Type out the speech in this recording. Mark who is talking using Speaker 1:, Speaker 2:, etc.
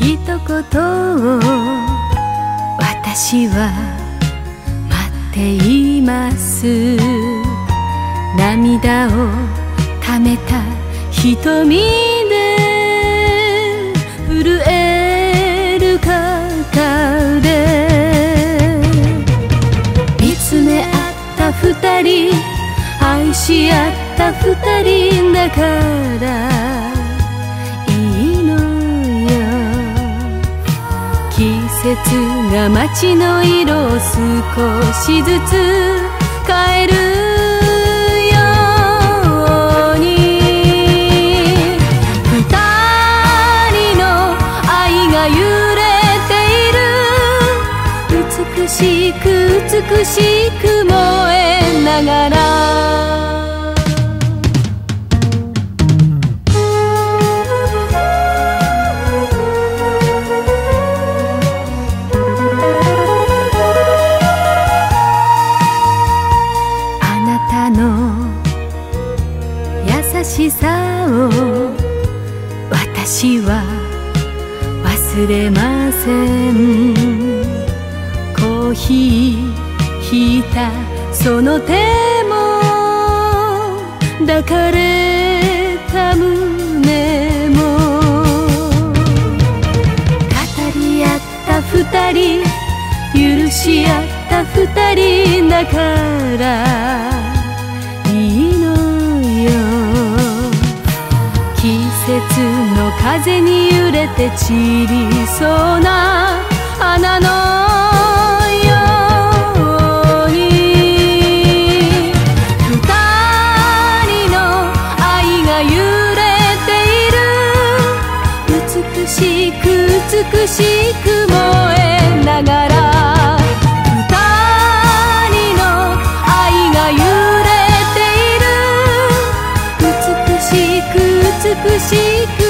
Speaker 1: 一言を。私は待っています。涙をためた瞳で。震える肩で。見つめ合った二人。愛し合った二人。だ。から節が街の色を少しずつ変えるように二人の愛が揺れている。美しく美しく燃えながらを私は忘れません。コーヒーひいたその手も。抱かれた胸も。語り合った二人。許し合った二人。だからて散りそうな花のように二人の愛が揺れている美しく美しく燃えながら二人の愛が揺れている美しく美しく